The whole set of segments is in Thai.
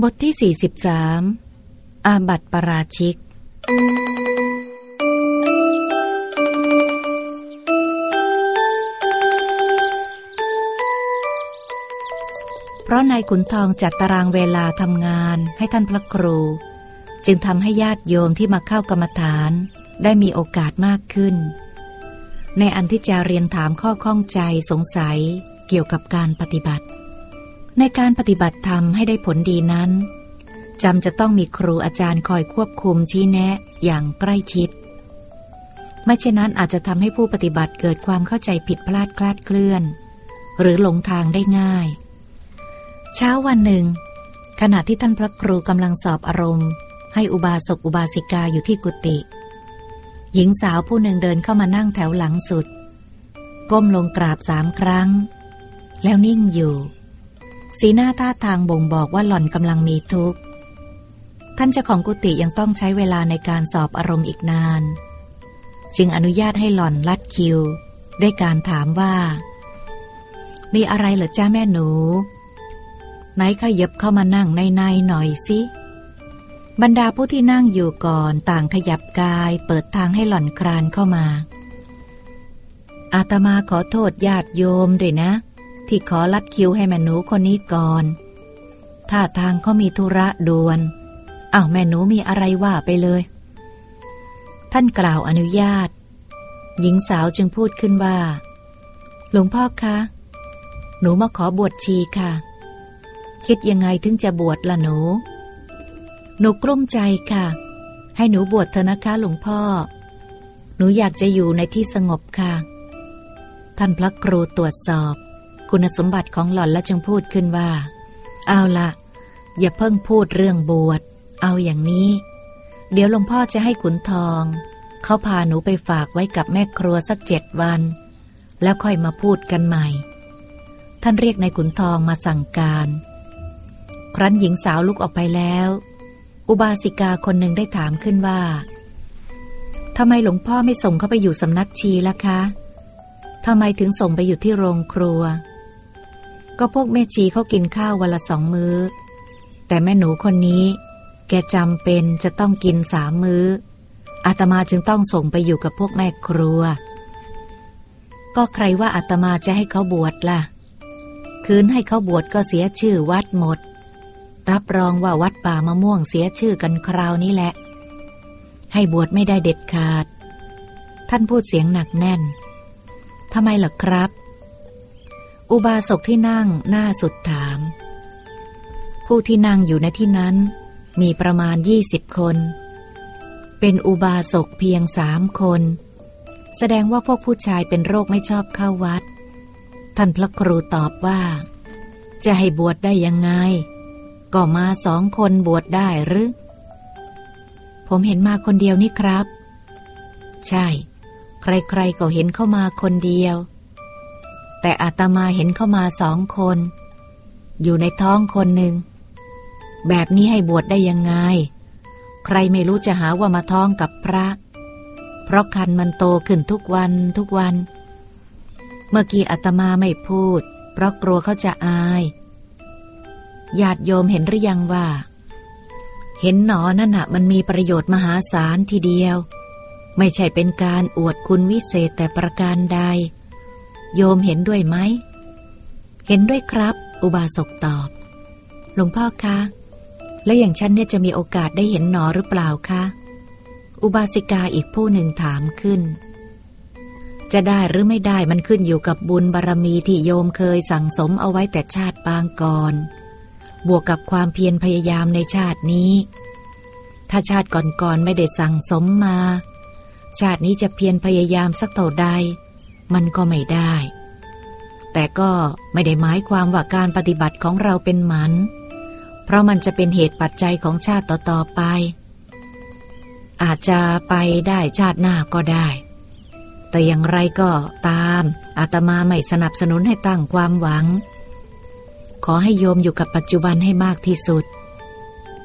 บทที่ 43 อาบัติปราชิก เพราะนายขุนทองจัดตารางเวลาทำงานให้ท่านพระครู จึงทำให้ญาติโยมที่มาเข้ากรรมฐานได้มีโอกาสมากขึ้น ในอันที่จะเรียนถามข้อข้องใจสงสัยเกี่ยวกับการปฏิบัติ ในการปฏิบัติธรรมให้ได้ผลดีนั้นจำจะต้องมีครูอาจารย์คอยควบคุมชี้แนะอย่างใกล้ชิด ไม่เช่นนั้นอาจจะทำให้ผู้ปฏิบัติเกิดความเข้าใจผิดพลาดคลาดเคลื่อน หรือหลงทางได้ง่าย เช้าวันหนึ่ง ขณะที่ท่านพระครูกำลังสอบอารมณ์ ให้อุบาสกอุบาสิกาอยู่ที่กุฏิหญิงสาวผู้หนึ่งเดินเข้ามานั่งแถวหลังสุด ก้มลงกราบสามครั้ง แล้วนิ่งอยู่ สีหน้าท่าทางบ่งบอกว่าหล่อนกำลังมีทุกข์ ท่านเจ้าของกุฏิยังต้องใช้เวลาในการสอบอารมณ์อีกนาน จึงอนุญาตให้หล่อนลัดคิว ด้วยการถามว่า มีอะไรเหรอจ้าแม่หนู ไหนขยับเข้ามานั่งในในหน่อยสิ บรรดาผู้ที่นั่งอยู่ก่อนต่างขยับกายเปิดทางให้หล่อนครานเข้ามาอาตมาขอโทษญาติโยมด้วยนะ ที่ขอลัดคิวให้แม่หนูคนนี้ก่อนถ้าทางเขามีธุระด่วนอ้าวแม่หนูมีอะไรว่าไปเลย ท่านกล่าวอนุญาต หญิงสาวจึงพูดขึ้นว่า หลวงพ่อคะ หนูมาขอบวชชีค่ะ คิดยังไงถึงจะบวชล่ะหนู หนูกลุ้มใจค่ะ ให้หนูบวชเถอะนะคะหลวงพ่อ หนูอยากจะอยู่ในที่สงบค่ะ ท่านพระครูตรวจสอบ คุณสมบัติของหล่อนและจึงพูดขึ้นว่า เอาละอย่าเพิ่งพูดเรื่องบวช เอาอย่างนี้ เดี๋ยวหลวงพ่อจะให้ขุนทอง เขาพาหนูไปฝากไว้กับแม่ครัวสักเจ็ดวัน แล้วค่อยมาพูดกันใหม่ ท่านเรียกนายขุนทองมาสั่งการ ครั้นหญิงสาวลุกออกไปแล้ว อุบาสิกาคนหนึ่งได้ถามขึ้นว่าทำไมหลวงพ่อไม่ส่งเขาไปอยู่สำนักชีล่ะคะทำไมถึงส่งไปอยู่ที่โรงครัว ก็พวกแม่ชีเขากินข้าววันละสองมือ้อ แต่แม่หนูคนนี้ แกจำเป็นจะต้องกินสามมือ้ออาตมาจึงต้องส่งไปอยู่กับพวกแม่ครัว ก็ใครว่าอาตมาจะให้เขาบวชล่ะ คืนให้เขาบวชก็เสียชื่อวัดหมด รับรองว่าวัดป่ามะม่วงเสียชื่อกันคราวนี้แหละ ให้บวชไม่ได้เด็ดขาด ท่านพูดเสียงหนักแน่นทำไมล่ะครับ อุบาสกที่นั่งหน้าสุดถาม ผู้ที่นั่งอยู่ในที่นั้น มีประมาณยี่สิบคน เป็นอุบาสกเพียงสามคน แสดงว่าพวกผู้ชายเป็นโรคไม่ชอบเข้าวัด ท่านพระครูตอบว่า จะให้บวชได้ยังไง ก็มาสองคนบวชได้หรือ ผมเห็นมาคนเดียวนี่ครับ ใช่ ใครๆก็เห็นเข้ามาคนเดียว แต่อาตมาเห็นเข้ามาสองคน อยู่ในท้องคนหนึ่ง แบบนี้ให้บวชได้ยังไง ใครไม่รู้จะหาว่ามาท้องกับพระ เพราะคันมันโตขึ้นทุกวันทุกวัน เมื่อกี้อาตมาไม่พูด เพราะกลัวเขาจะอายญาติโยมเห็นหรือยังว่า เห็นหนอนั่นน่ะมันมีประโยชน์มหาศาลทีเดียว ไม่ใช่เป็นการอวดคุณวิเศษแต่ประการใด โยมเห็นด้วยไหม เห็นด้วยครับ อุบาสกตอบ หลวงพ่อคะ และอย่างฉันเนี่ยจะมีโอกาสได้เห็นหนอหรือเปล่าคะ อุบาสิกาอีกผู้หนึ่งถามขึ้น จะได้หรือไม่ได้มันขึ้นอยู่กับบุญบารรมีที่โยมเคยสั่งสมเอาไว้แต่ชาติปางก่อน บวกกับความเพียรพยายามในชาตินี้ ถ้าชาติก่อนๆไม่ได้สั่งสมมา ชาตินี้จะเพียรพยายามสักเท่าใด มันก็ไม่ได้ แต่ก็ไม่ได้หมายความว่าการปฏิบัติของเราเป็นหมัน เพราะมันจะเป็นเหตุปัจจัยของชาติต่อๆไป อาจจะไปได้ชาติหน้าก็ได้ แต่อย่างไรก็ตามอาตมาไม่สนับสนุนให้ตั้งความหวัง ขอให้โยมอยู่กับปัจจุบันให้มากที่สุด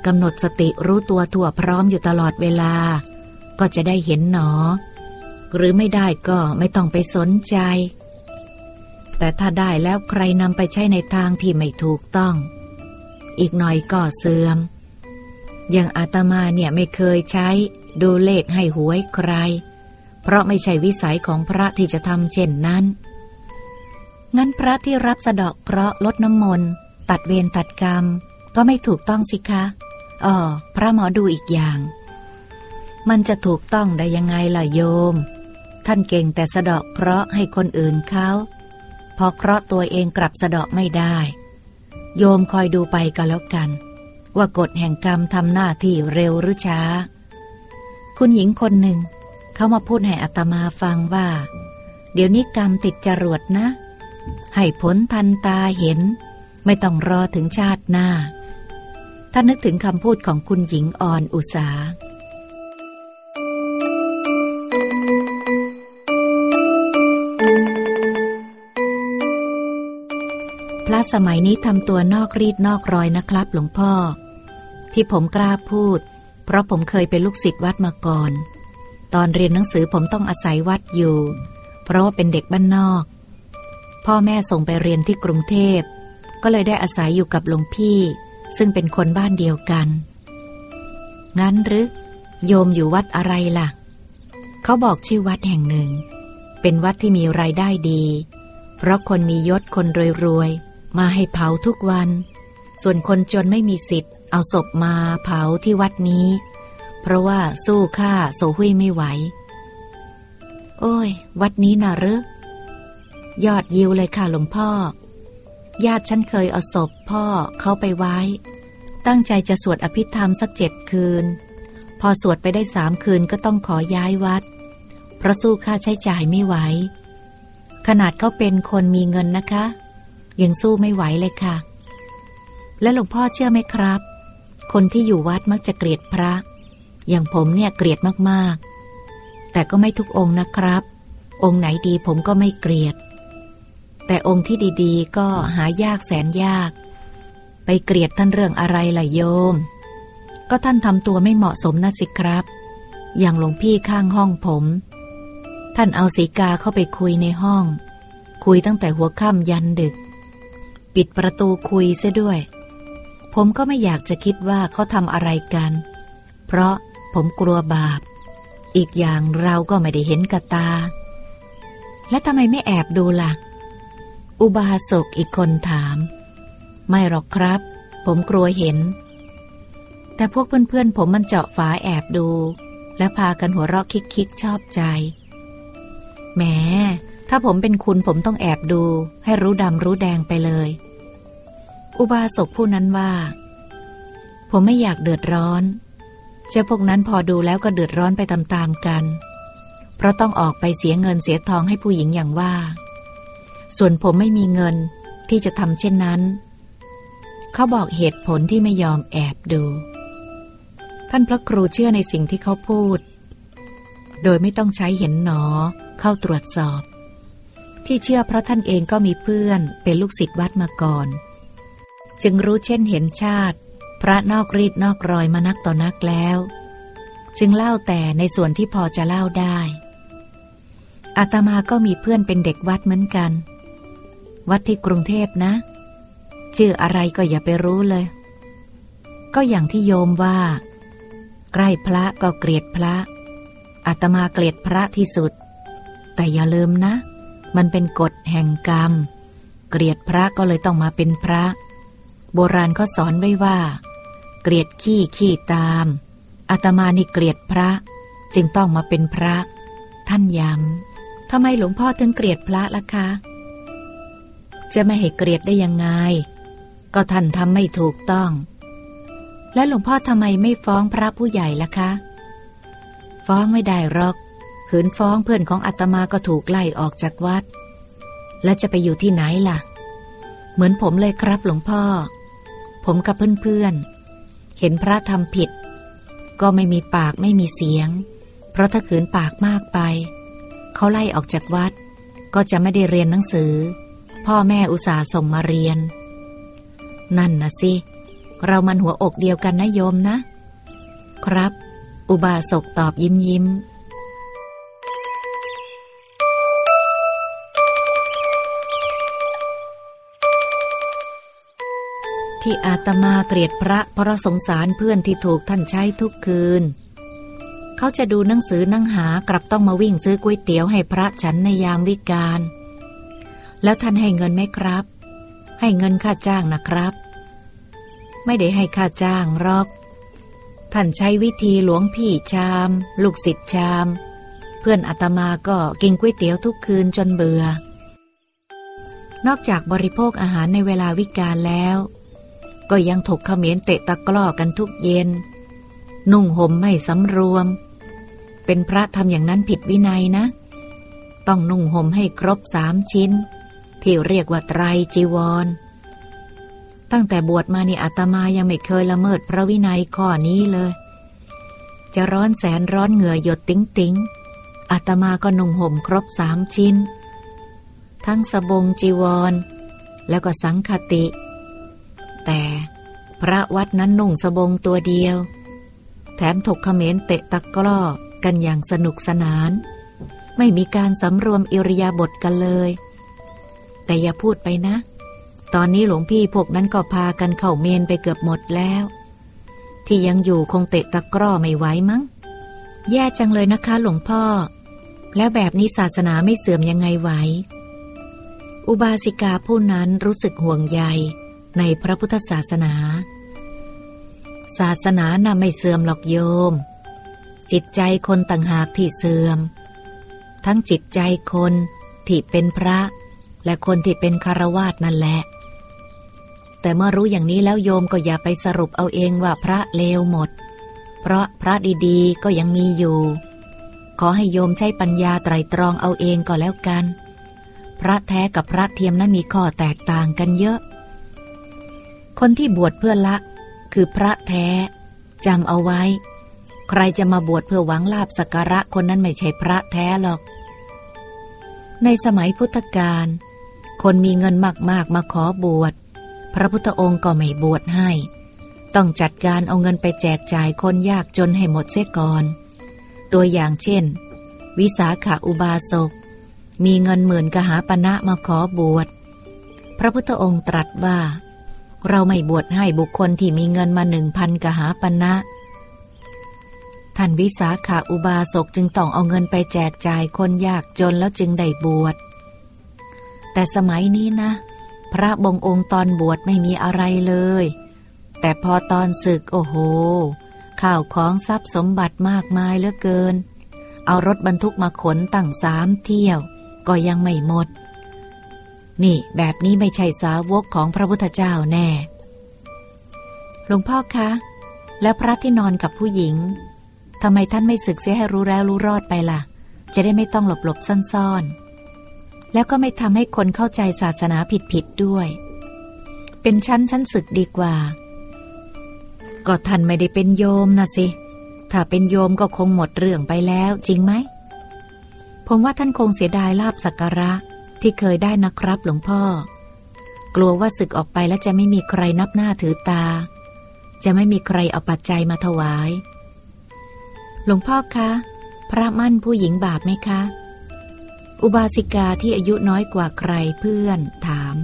กำหนดสติรู้ตัวทั่วพร้อมอยู่ตลอดเวลา ก็จะได้เห็นหนอ หรือไม่ได้ก็ไม่ต้องไปสนใจ แต่ถ้าได้แล้วใครนำไปใช้ในทางที่ไม่ถูกต้อง อีกหน่อยก็เสื่อม อย่างอาตมาเนี่ยไม่เคยใช้ดูเลขให้หวยใคร เพราะไม่ใช่วิสัยของพระที่จะทำเช่นนั้น งั้นพระที่รับสะดอกเคราะห์ลดน้ำมนต์ตัดเวรตัดกรรม ก็ไม่ถูกต้องสิคะอ๋อพระหมอดูอีกอย่าง มันจะถูกต้องได้ยังไงล่ะโยม ท่านเก่งแต่สะเดอกเคราะห์ให้คนอื่นเขาพอเคราะห์ตัวเองกลับสะเดอกไม่ได้ โยมคอยดูไปก็แล้วกัน ว่ากฎแห่งกรรมทำหน้าที่เร็วหรือช้า คุณหญิงคนหนึ่ง เขามาพูดให้อัตมาฟังว่า เดี๋ยวนี้กรรมติดจรวดนะ ให้ผลทันตาเห็น ไม่ต้องรอถึงชาติหน้า ถ้านึกถึงคำพูดของคุณหญิงอ่อนอุสา ระสมัยนี้ทำตัวนอกรีดนอกรอยนะครับ หลวงพ่อ ที่ผมกล้าพูด เพราะผมเคยเป็นลูกศิษย์วัดมาก่อน ตอนเรียนหนังสือผมต้องอาศัยวัดอยู่ เพราะว่าเป็นเด็กบ้านนอก พ่อแม่ส่งไปเรียนที่กรุงเทพ ก็เลยได้อาศัยอยู่กับหลวงพี่ ซึ่งเป็นคนบ้านเดียวกัน งั้นหรือ โยมอยู่วัดอะไรล่ะ เขาบอกชื่อวัดแห่งหนึ่ง เป็นวัดที่มีรายได้ดี เพราะคนมียศคนรวยๆ มาให้เผาทุกวัน ส่วนคนจนไม่มีสิทธิ์ เอาศพมาเผาที่วัดนี้ เพราะว่าสู้ค่าโซหุยไม่ไหว โอ้ย วัดนี้น่ะหรือยอดยิวเลยค่ะหลวงพ่อ ญาติฉันเคยเอาศพพ่อเขาไปไว้ ตั้งใจจะสวดอภิธรรมสักเจ็ดคืน พอสวดไปได้สามคืนก็ต้องขอย้ายวัด เพราะสู้ค่าใช้จ่ายไม่ไหว ขนาดเขาเป็นคนมีเงินนะคะ ยังสู้ไม่ไหวเลยค่ะ และหลวงพ่อเชื่อไหมครับ คนที่อยู่วัดมักจะเกลียดพระ อย่างผมเนี่ยเกลียดมากๆ แต่ก็ไม่ทุกองค์นะครับ องค์ไหนดีผมก็ไม่เกลียด แต่องค์ที่ดีๆ ก็หายากแสนยาก ไปเกลียดท่านเรื่องอะไรล่ะโยม ก็ท่านทำตัวไม่เหมาะสมนะสิครับ อย่างหลวงพี่ข้างห้องผม ท่านเอาสีกาเข้าไปคุยในห้องคุยตั้งแต่หัวค่ำยันดึก ปิดประตูคุยเสียด้วย ผมก็ไม่อยากจะคิดว่าเขาทำอะไรกัน เพราะผมกลัวบาป อีกอย่างเราก็ไม่ได้เห็นกับตา และทำไมไม่แอบดูละ่ะ อุบาสกอีกคนถาม ไม่หรอกครับ ผมกลัวเห็น แต่พวกเพื่อนๆผมมันเจาะฝาแอบดู และพากันหัวเราะคิกๆชอบใจแหมถ้าผมเป็นคุณผมต้องแอบดู ให้รู้ดำรู้แดงไปเลย อุบาสกผู้นั้นว่า ผมไม่อยากเดือดร้อนเจ้าพวกนั้นพอดูแล้วก็เดือดร้อนไปตามๆกัน เพราะต้องออกไปเสียเงินเสียทองให้ผู้หญิงอย่างว่า ส่วนผมไม่มีเงินที่จะทำเช่นนั้น เขาบอกเหตุผลที่ไม่ยอมแอบดู ท่านพระครูเชื่อในสิ่งที่เขาพูด โดยไม่ต้องใช้เห็นหนอเข้าตรวจสอบ ที่เชื่อเพราะท่านเองก็มีเพื่อนเป็นลูกศิษย์วัดมาก่อน จึงรู้เช่นเห็นชาติ พระนอกรีดนอกรอยมานักต่อนักแล้ว จึงเล่าแต่ในส่วนที่พอจะเล่าได้อาตมาก็มีเพื่อนเป็นเด็กวัดเหมือนกัน วัดที่กรุงเทพนะ ชื่ออะไรก็อย่าไปรู้เลย ก็อย่างที่โยมว่า ใกล้พระก็เกลียดพระอาตมาเกลียดพระที่สุด แต่อย่าลืมนะ มันเป็นกฎแห่งกรรม เกลียดพระก็เลยต้องมาเป็นพระ โบราณเขาสอนไว้ว่า เกลียดขี้ขี้ตามอาตมานี่เกลียดพระ จึงต้องมาเป็นพระ ท่านย้ำทำไมหลวงพ่อถึงเกลียดพระล่ะคะ จะไม่ให้เกลียดได้ยังไง ก็ท่านทำไม่ถูกต้อง และหลวงพ่อทำไมไม่ฟ้องพระผู้ใหญ่ล่ะคะ ฟ้องไม่ได้หรอกขืนฟ้องเพื่อนของอาตมาก็ถูกไล่ออกจากวัด และจะไปอยู่ที่ไหนล่ะ เหมือนผมเลยครับหลวงพ่อ ผมกับเพื่อนๆ เห็นพระทำผิด ก็ไม่มีปากไม่มีเสียง เพราะถ้าขืนปากมากไป เขาไล่ออกจากวัด ก็จะไม่ได้เรียนหนังสือ พ่อแม่อุตส่าห์ส่งมาเรียน นั่นนะสิ เรามันหัวอกเดียวกันนะโยมนะ ครับ อุบาสกตอบยิ้มยิ้ม ที่อาตมาเกลียดพระเพราะสงสารเพื่อนที่ถูกท่านใช้ทุกคืน เขาจะดูหนังสือนั่งหากลับต้องมาวิ่งซื้อก๋วยเตี๋ยวให้พระฉันในยามวิกาล แล้วท่านให้เงินไหมครับ ให้เงินค่าจ้างนะครับ ไม่ได้ให้ค่าจ้างหรอก ท่านใช้วิธีหลวงพี่ชาม ลูกศิษย์ชาม เพื่อนอาตมาก็กินก๋วยเตี๋ยวทุกคืนจนเบื่อ นอกจากบริโภคอาหารในเวลาวิกาลแล้ว ก็ยังถกเขมรเตะตะกร้อกันทุกเย็น นุ่งห่มไม่สำรวม เป็นพระทำอย่างนั้นผิดวินัยนะ ต้องนุ่งห่มให้ครบสามชิ้น ที่เรียกว่าไตรจีวร ตั้งแต่บวชมานี่อาตมายังไม่เคยละเมิดพระวินัยข้อนี้เลย จะร้อนแสนร้อนเหงื่อหยดติ้งติ้งอาตมาก็นุ่งห่มครบสามชิ้น ทั้งสบงจีวร แล้วก็สังฆาฏิ แต่ พระวัดนั้นนุ่งสบงตัวเดียว แถมถกเขมรเตะตะกร้อกันอย่างสนุกสนาน ไม่มีการสำรวมอิริยาบถกันเลย แต่อย่าพูดไปนะ ตอนนี้หลวงพี่พวกนั้นก็พากันเข้าเมนไปเกือบหมดแล้ว ที่ยังอยู่คงเตะตะกร้อไม่ไหวมั้ง แย่จังเลยนะคะหลวงพ่อ แล้วแบบนี้ศาสนาไม่เสื่อมยังไงไหวอุบาสิกาผู้นั้นรู้สึกห่วงใย ในพระพุทธศาสนา ศาสนาน่ะไม่เสื่อมหรอกโยม จิตใจคนต่างหากที่เสื่อม ทั้งจิตใจคนที่เป็นพระ และคนที่เป็นคารวาสนั่นแหละ แต่เมื่อรู้อย่างนี้แล้วโยมก็อย่าไปสรุปเอาเองว่าพระเลวหมด เพราะพระดีๆก็ยังมีอยู่ ขอให้โยมใช้ปัญญาไตรตรองเอาเองก็แล้วกันพระแท้กับพระเทียมนั้นมีข้อแตกต่างกันเยอะ คนที่บวชเพื่อละ คือพระแท้จำเอาไว้ ใครจะมาบวชเพื่อหวังลาบสักการะคนนั้นไม่ใช่พระแท้หรอก ในสมัยพุทธกาลคนมีเงินมากๆมาขอบวช พระพุทธองค์ก็ไม่บวชให้ ต้องจัดการเอาเงินไปแจกจ่ายคนยากจนให้หมดเสียก่อน ตัวอย่างเช่น วิสาขาอุบาสก มีเงินหมื่นกหาปณะมาขอบวช พระพุทธองค์ตรัสว่า เราไม่บวชให้บุคคลที่มีเงินมาหนึ่งพันกหาปณะท่านวิสาขาอุบาสกจึงต้องเอาเงินไปแจกจ่ายคนยากจนแล้วจึงได้บวช แต่สมัยนี้นะ พระบงองค์ตอนบวชไม่มีอะไรเลย แต่พอตอนศึกโอ้โห ข้าวของทรัพย์สมบัติมากมายเหลือเกิน เอารถบรรทุกมาขนตั้งสามเที่ยว ก็ยังไม่หมด นี่แบบนี้ไม่ใช่สาวกของพระพุทธเจ้าแน่ หลวงพ่อคะ แล้วพระที่นอนกับผู้หญิงทำไมท่านไม่ศึกเสียให้รู้แล้วรู้รอดไปล่ะ จะได้ไม่ต้องหลบหลบซ่อนๆ แล้วก็ไม่ทำให้คนเข้าใจศาสนาผิดๆด้วย เป็นชั้นชั้นศึกดีกว่า ก็ท่านไม่ได้เป็นโยมนะสิ ถ้าเป็นโยมก็คงหมดเรื่องไปแล้วจริงไหม ผมว่าท่านคงเสียดายลาบสักการะ ที่เคยได้นะครับหลวงพ่อ กลัวว่าศึกออกไปแล้วจะไม่มีใครนับหน้าถือตา จะไม่มีใครเอาปัจจัยมาถวาย หลวงพ่อคะ พระมั่นผู้หญิงบาปไหมคะ อุบาสิกาที่อายุน้อยกว่าใครเพื่อนถาม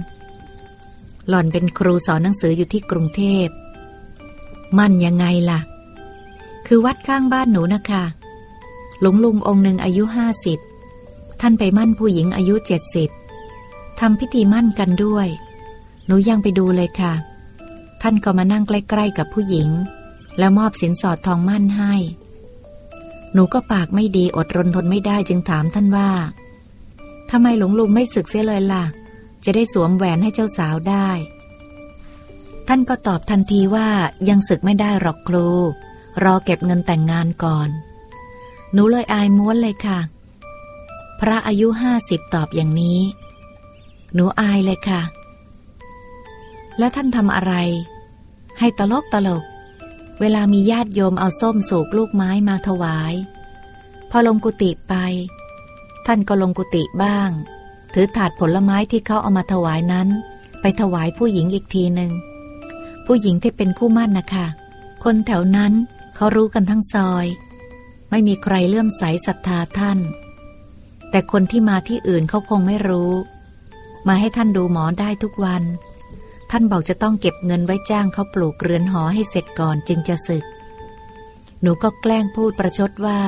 หล่อนเป็นครูสอนหนังสืออยู่ที่กรุงเทพ มั่นยังไงล่ะ คือวัดข้างบ้านหนูนะคะหลวงลุงองค์หนึ่งอายุห้าสิบ ท่านไปมั่นผู้หญิงอายุเจ็ดสิบทำพิธีมั่นกันด้วย หนูยังไปดูเลยค่ะ ท่านก็มานั่งใกล้ๆกับผู้หญิง แล้วมอบสินสอดทองมั่นให้ หนูก็ปากไม่ดีอดรนทนไม่ได้จึงถามท่านว่าทำไมหลวงลุงไม่ศึกเสียเลยล่ะ จะได้สวมแหวนให้เจ้าสาวได้ ท่านก็ตอบทันทีว่ายังศึกไม่ได้หรอกครู รอเก็บเงินแต่งงานก่อน หนูเลยอายม้วนเลยค่ะ พระอายุห้าสิบตอบอย่างนี้ หนูอายเลยค่ะ แล้วท่านทำอะไร ให้ตลกตลก เวลามีญาติโยมเอาส้มสูกลูกไม้มาถวาย พอลงกุฏิไป ท่านก็ลงกุฏิบ้าง ถือถาดผลไม้ที่เขาเอามาถวายนั้น ไปถวายผู้หญิงอีกทีหนึ่งผู้หญิงที่เป็นคู่มั่นนะคะคนแถวนั้นเขารู้กันทั้งซอย ไม่มีใครเลื่อมใสศรัทธาท่าน แต่คนที่มาที่อื่นเขาคงไม่รู้ มาให้ท่านดูหมอได้ทุกวัน ท่านบอกจะต้องเก็บเงินไว้จ้างเขาปลูกเรือนหอให้เสร็จก่อนจึงจะศึก หนูก็แกล้งพูดประชดว่า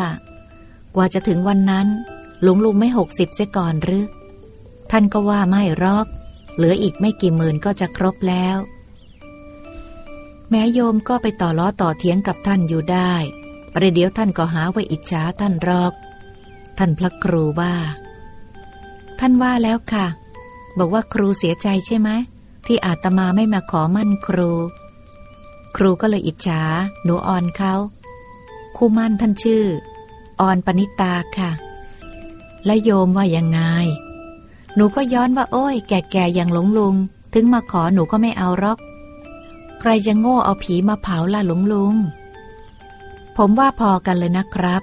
กว่าจะถึงวันนั้นลุงลุงไม่หกสิบเสียก่อนหรือ ท่านก็ว่าไม่รอกเหลืออีกไม่กี่หมื่นก็จะครบแล้ว แม้โยมก็ไปต่อล้อต่อเถียงกับท่านอยู่ได้ ประเดี๋ยวท่านก็หาว่าอิจฉาท่านรอก ท่านพระครูว่า ท่านว่าแล้วค่ะ บอกว่าครูเสียใจใช่ไหมที่อาตมาไม่มาขอมั่นครู ครูก็เลยอิจฉาหนูอ่อนเขาคู่มั่นท่านชื่ออ่อนปณิตาค่ะ และโยมว่ายังไง หนูก็ย้อนว่าโอ้ย แก่ๆอย่างหลงลุง ถึงมาขอหนูก็ไม่เอารอก ใครจะโง่เอาผีมาเผาล่ะหลงลุง ผมว่าพอกันเลยนะครับ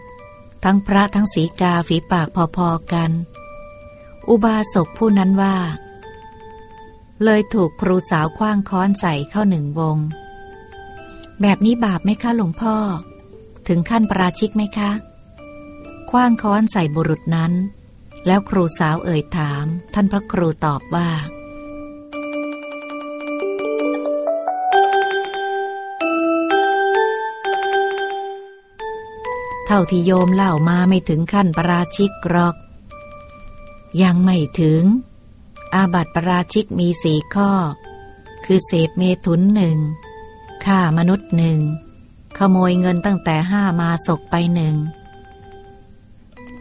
ทั้งพระทั้งสีกาฝีปากพอๆกัน อุบาสกผู้นั้นว่า เลยถูกครูสาวคว้างค้อนใส่เข้าหนึ่งวง แบบนี้บาปไหมคะหลวงพ่อ ถึงขั้นปราชิกไหมคะคว้างค้อนใส่บุรุษนั้น แล้วครูสาวเอ่ยถาม ท่านพระครูตอบว่า เท่าที่โยมเล่ามาไม่ถึงขั้นปราชิกหรอก ยังไม่ถึง อาบัติปราชิกมีสี่ข้อ คือเสพเมถุนหนึ่งฆ่ามนุษย์หนึ่งขโมยเงินตั้งแต่ห้ามาศกไปหนึ่ง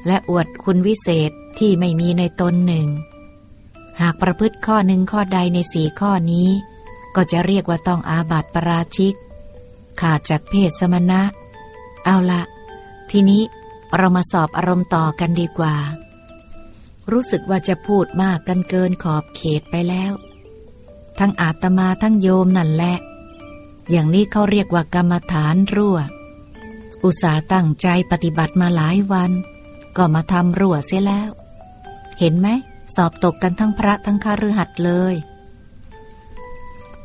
และอวดคุณวิเศษที่ไม่มีในตนหนึ่ง หากประพฤติข้อหนึ่งข้อใดในสี่ข้อนี้ ก็จะเรียกว่าต้องอาบัติปราชิก ขาดจากเพศสมณะ เอาละ ทีนี้เรามาสอบอารมณ์ต่อกันดีกว่า รู้สึกว่าจะพูดมากกันเกินขอบเขตไปแล้ว ทั้งอาตมาทั้งโยมนั่นแหละ อย่างนี้เขาเรียกว่ากรรมฐานรั่ว อุตสาตั้งใจปฏิบัติมาหลายวัน ก็มาทำรั่วเสียแล้ว เห็นไหม สอบตกกันทั้งพระทั้งคาฤหัสเลย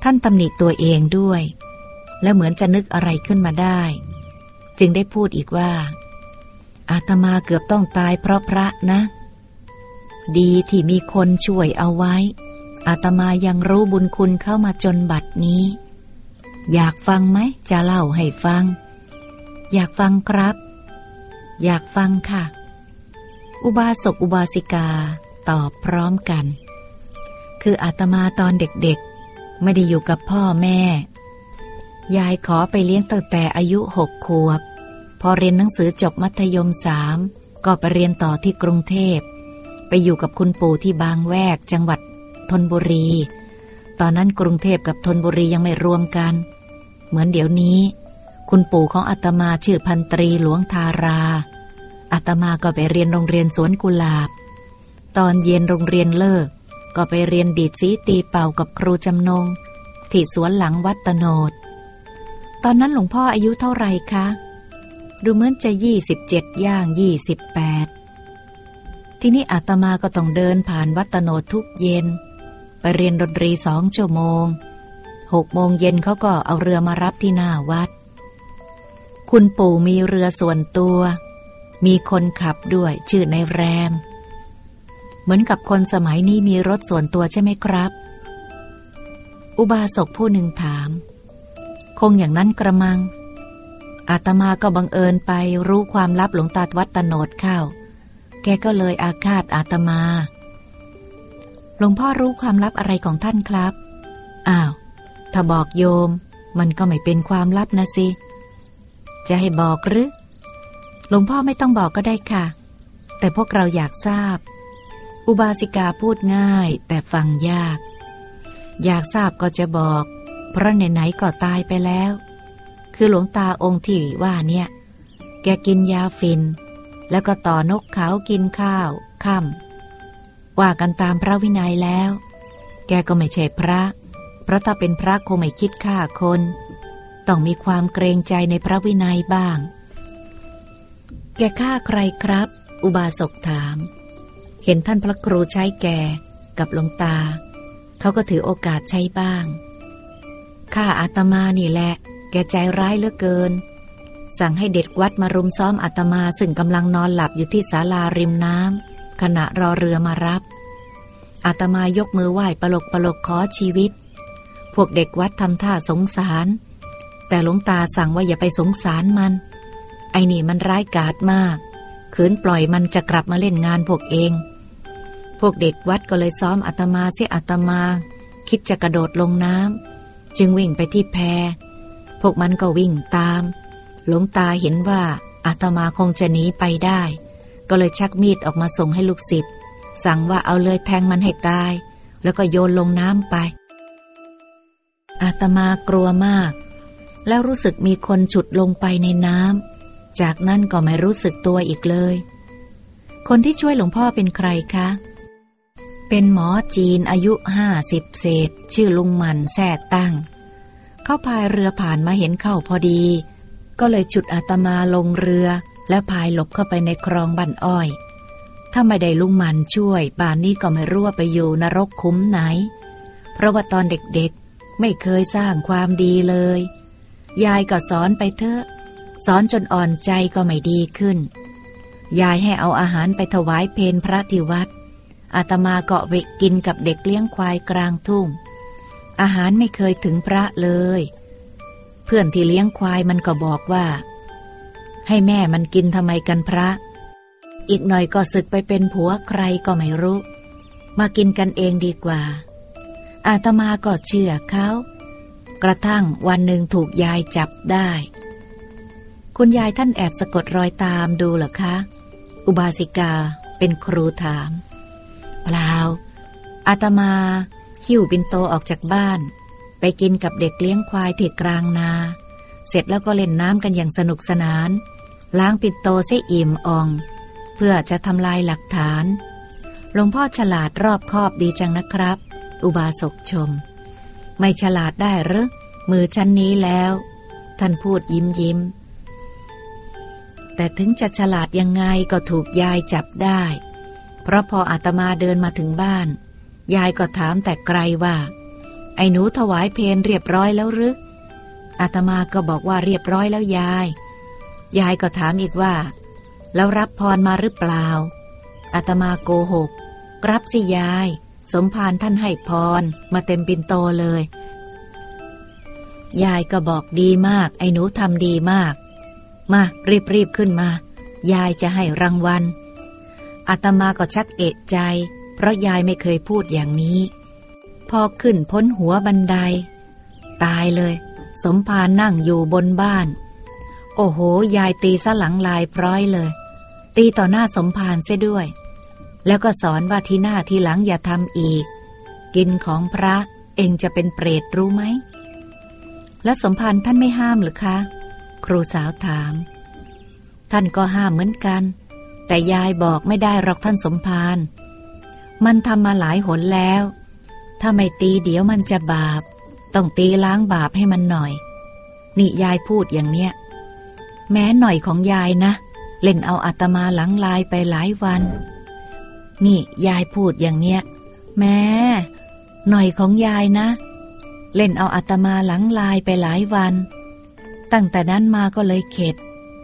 ท่านตำหนิตัวเองด้วย และเหมือนจะนึกอะไรขึ้นมาได้ จึงได้พูดอีกว่า อาตมาเกือบต้องตายเพราะพระนะ ดีที่มีคนช่วยเอาไว้ อาตมายังรู้บุญคุณเข้ามาจนบัดนี้ อยากฟังไหมจะเล่าให้ฟัง อยากฟังครับ อยากฟังค่ะ อุบาสกอุบาสิกาตอบพร้อมกัน คืออาตมาตอนเด็กๆ ไม่ได้อยู่กับพ่อแม่ ยายขอไปเลี้ยงตั้งแต่อายุหกขวบ พอเรียนหนังสือจบมัธยมสามก็ไปเรียนต่อที่กรุงเทพ ไปอยู่กับคุณปู่ที่บางแวกจังหวัดธนบุรี ตอนนั้นกรุงเทพกับธนบุรียังไม่รวมกัน เหมือนเดี๋ยวนี้ คุณปู่ของอาตมาชื่อพันตรีหลวงทาราอาตมาก็ไปเรียนโรงเรียนสวนกุหลาบ ตอนเย็นโรงเรียนเลิก ก็ไปเรียนดีดสีตีเป่ากับครูจำนง ที่สวนหลังวัดตโนด ตอนนั้นหลวงพ่ออายุเท่าไหร่คะ ดูเหมือนจะยี่สิบเจ็ดย่างยี่สิบแปดที่นี่อาตมาก็ต้องเดินผ่านวัดตโนดทุกเย็น ไปเรียนดนตรีสองชั่วโมงหกโมงเย็นเขาก็เอาเรือมารับที่หน้าวัด คุณปู่มีเรือส่วนตัว มีคนขับด้วยชื่อในแรม เหมือนกับคนสมัยนี้มีรถส่วนตัวใช่ไหมครับ อุบาสกผู้หนึ่งถาม คงอย่างนั้นกระมัง อาตมาก็บังเอิญไปรู้ความลับหลวงตาวัดตโนดเข้า แกก็เลยอาฆาตอาตมา หลวงพ่อรู้ความลับอะไรของท่านครับ อ้าว ถ้าบอกโยม มันก็ไม่เป็นความลับนะสิ จะให้บอกหรือ หลวงพ่อไม่ต้องบอกก็ได้ค่ะ แต่พวกเราอยากทราบ อุบาสิกาพูดง่ายแต่ฟังยาก อยากทราบก็จะบอก เพราะไหนๆก็ตายไปแล้ว คือหลวงตาองค์ที่ว่าเนี่ย แกกินยาฟิน แล้วก็ต่อนกเขากินข้าวค่ำว่ากันตามพระวินัยแล้ว แกก็ไม่ใช่พระ เพราะถ้าเป็นพระคงไม่คิดฆ่าคน ต้องมีความเกรงใจในพระวินัยบ้าง แกฆ่าใครครับ อุบาสกถาม เห็นท่านพระครูใช้แกกับหลวงตา เขาก็ถือโอกาสใช้บ้าง ข้าอาตมานี่แหละ แกใจร้ายเหลือเกิน สั่งให้เด็กวัดมารุมซ้อมอาตมาซึ่งกำลังนอนหลับอยู่ที่ศาลาริมน้ำขณะรอเรือมารับ อาตมายกมือไหว้ปลกปลกขอชีวิตพพวกเด็กวัดทำท่าสงสาร แต่หลวงตาสั่งว่าอย่าไปสงสารมัน ไอ้นี่มันร้ายกาจมากขืนปล่อยมันจะกลับมาเล่นงานพวกเอง พวกเด็กวัดก็เลยซ้อมอาตมาเสียอาตมา คิดจะกระโดดลงน้ำ จึงวิ่งไปที่แพพวกมันก็วิ่งตาม หลวงตาเห็นว่าอาตมาคงจะหนีไปได้ ก็เลยชักมีดออกมาส่งให้ลูกศิษย์สั่งว่าเอาเลยแทงมันให้ตาย แล้วก็โยนลงน้ำไป อาตมากลัวมาก แล้วรู้สึกมีคนฉุดลงไปในน้ำจากนั้นก็ไม่รู้สึกตัวอีกเลย คนที่ช่วยหลวงพ่อเป็นใครคะ เป็นหมอจีนอายุห้าสิบเศษ ชื่อลุงมันแท่ตั้ง เขาพายเรือผ่านมาเห็นเข้าพอดี ก็เลยฉุดอาตมาลงเรือ และพายหลบเข้าไปในคลองบันอ้อย ถ้าไม่ได้ลุงมันช่วย ป่านนี้ก็ไม่รู้ว่าไปอยู่นรกคุ้มไหน เพราะว่าตอนเด็กๆไม่เคยสร้างความดีเลย ยายก็สอนไปเถอะ สอนจนอ่อนใจก็ไม่ดีขึ้น ยายให้เอาอาหารไปถวายเพนพระที่วัด อาตมาเกาะเวกกินกับเด็กเลี้ยงควายกลางทุ่ง อาหารไม่เคยถึงพระเลย เพื่อนที่เลี้ยงควายมันก็บอกว่า ให้แม่มันกินทำไมกันพระ อีกหน่อยก็ศึกไปเป็นผัวใครก็ไม่รู้ มากินกันเองดีกว่า อาตมาก็เชื่อเขากระทั่งวันหนึ่งถูกยายจับได้ คุณยายท่านแอบสะกดรอยตามดูเหรอคะ อุบาสิกาเป็นครูถาม เปล่าอาตมา หิ้วบินโตออกจากบ้าน ไปกินกับเด็กเลี้ยงควายที่กลางนา เสร็จแล้วก็เล่นน้ำกันอย่างสนุกสนาน ล้างปินโตเสียอิ่มอ่อง เพื่อจะทำลายหลักฐาน หลวงพ่อฉลาดรอบคอบดีจังนะครับ อุบาสกชม ไม่ฉลาดได้หรือมือชั้นนี้แล้ว ท่านพูดยิ้มยิ้มแต่ถึงจะฉลาดยังไงก็ถูกยายจับได้ เพราะพออาตมาเดินมาถึงบ้าน ยายก็ถามแต่ไกลว่า ไอ้หนูถวายเพนเรียบร้อยแล้วหรืออาตมาก็บอกว่าเรียบร้อยแล้วยาย ยายก็ถามอีกว่า แล้วรับพรมาหรือเปล่าอาตมาโกหก รับสิยาย สมภารท่านให้พรมาเต็มปินโตเลย ยายก็บอกดีมาก ไอ้หนูทำดีมาก มารีบรีบขึ้นมา ยายจะให้รางวัล อาตมาก็ชักเอะใจ เพราะยายไม่เคยพูดอย่างนี้ พอขึ้นพ้นหัวบันได ตายเลย สมภารนั่งอยู่บนบ้าน โอ้โห ยายตีซะหลังลายพร้อยเลย ตีต่อหน้าสมภารเสียด้วย แล้วก็สอนว่าที่หน้าที่หลังอย่าทำอีก กินของพระเองจะเป็นเปรตรู้ไหม และสมภารท่านไม่ห้ามหรือคะ ครูสาวถาม ท่านก็ห้ามเหมือนกัน แต่ยายบอกไม่ได้หรอกท่านสมภาร มันทำมาหลายหนแล้ว ถ้าไม่ตีเดี๋ยวมันจะบาป ต้องตีล้างบาปให้มันหน่อย นี่ยายพูดอย่างเนี้ย แม้หน่อยของยายนะ เล่นเอาอาตมาหลังลายไปหลายวัน นี่ยายพูดอย่างเนี้ย แม้หน่อยของยายนะ เล่นเอาอาตมาหลังลายไปหลายวัน ตั้งแต่นั้นมาก็เลยเข็ด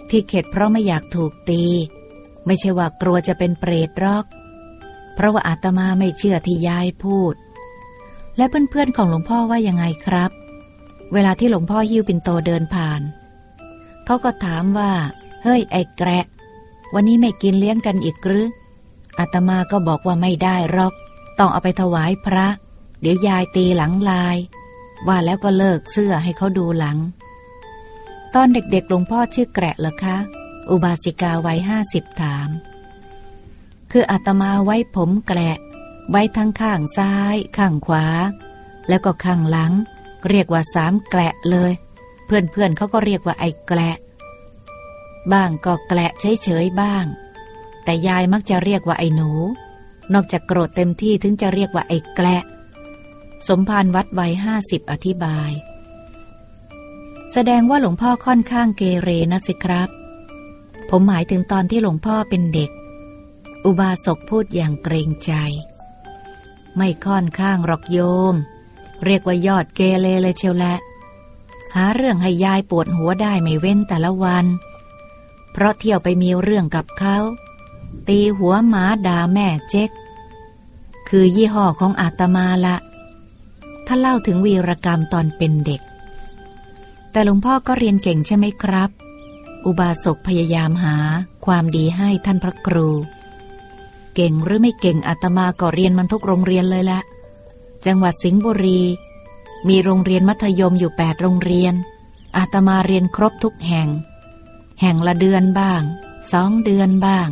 ที่เข็ดเพราะไม่อยากถูกตี ไม่ใช่ว่ากลัวจะเป็นเปรตหรอก เพราะว่าอาตมาไม่เชื่อที่ยายพูด และเพื่อนๆของหลวงพ่อว่ายังไงครับ เวลาที่หลวงพ่อหิ้วปินโตเดินผ่าน เขาก็ถามว่า เฮ้ยไอ้แกระวันนี้ไม่กินเลี้ยงกันอีกหรืออาตมาก็บอกว่าไม่ได้หรอก ต้องเอาไปถวายพระ เดี๋ยวยายตีหลังลาย ว่าแล้วก็เลิกเสื้อให้เขาดูหลัง ตอนเด็กๆหลวงพ่อชื่อแกระเหรอคะ อุบาสิกาวัยห้าสิบถาม คืออาตมาไว้ผมแกระไว้ทั้งข้างซ้าย ข้างขวา แล้วก็ข้างหลัง เรียกว่าสามแกละเลย เพื่อนๆเขาก็เรียกว่าไอ้แกละบ้างก็แกละเฉยๆบ้าง แต่ยายมักจะเรียกว่าไอ้หนู นอกจากโกรธเต็มที่ถึงจะเรียกว่าไอ้แกละสมภารวัดวัยห้าสิบอธิบาย แสดงว่าหลวงพ่อค่อนข้างเกเรนะสิครับ ผมหมายถึงตอนที่หลวงพ่อเป็นเด็ก อุบาสกพูดอย่างเกรงใจ ไม่ค่อนข้างหรอกโยม เรียกว่ายอดเกเรเลยเชียวแหละ หาเรื่องให้ยายปวดหัวได้ไม่เว้นแต่ละวัน เพราะเที่ยวไปมีเรื่องกับเขา ตีหัวหมาด่าแม่เจ๊ก คือยี่ห้อของอาตมาละท่าเล่าถึงวีรกรรมตอนเป็นเด็ก แต่หลวงพ่อก็เรียนเก่งใช่ไหมครับ อุบาสกพยายามหาความดีให้ท่านพระครู เก่งหรือไม่เก่งอาตมาก็เรียนมันทุกโรงเรียนเลยละ จังหวัดสิงห์บุรี มีโรงเรียนมัธยมอยู่แปดโรงเรียน อาตมาเรียนครบทุกแห่ง แห่งละเดือนบ้าง สองเดือนบ้าง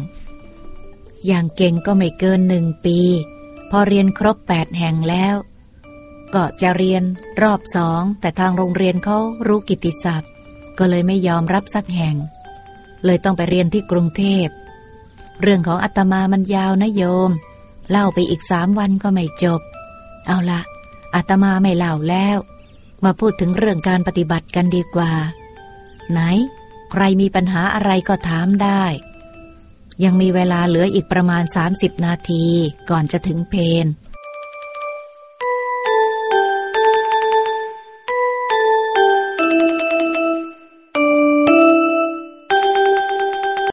อย่างเก่งก็ไม่เกินหนึ่งปี พอเรียนครบแปดแห่งแล้วก็จะเรียนรอบสองแต่ทางโรงเรียนเขารู้กิตติศัพท์ ก็เลยไม่ยอมรับสักแห่ง เลยต้องไปเรียนที่กรุงเทพ เรื่องของอาตมามันยาวนะโยม เล่าไปอีกสามวันก็ไม่จบ เอาละอาตมาไม่เล่าแล้ว มาพูดถึงเรื่องการปฏิบัติกันดีกว่า ไหน ใครมีปัญหาอะไรก็ถามได้ ยังมีเวลาเหลืออีกประมาณ 30 นาทีก่อนจะถึงเพน